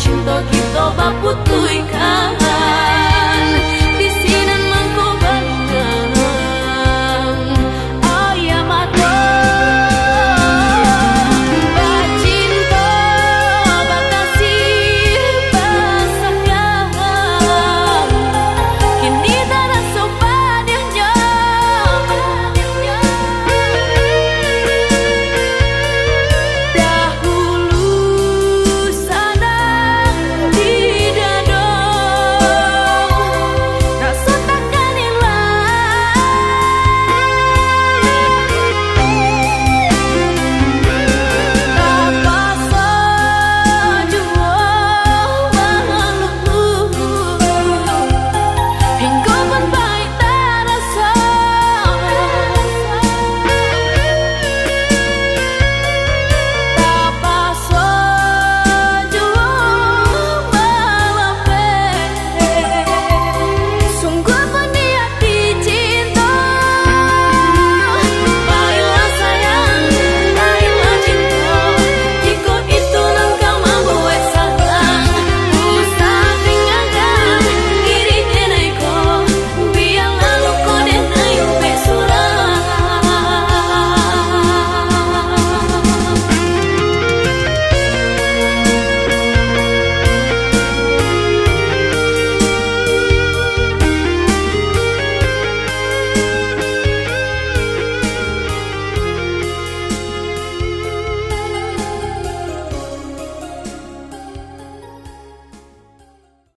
cinta kita baputuikan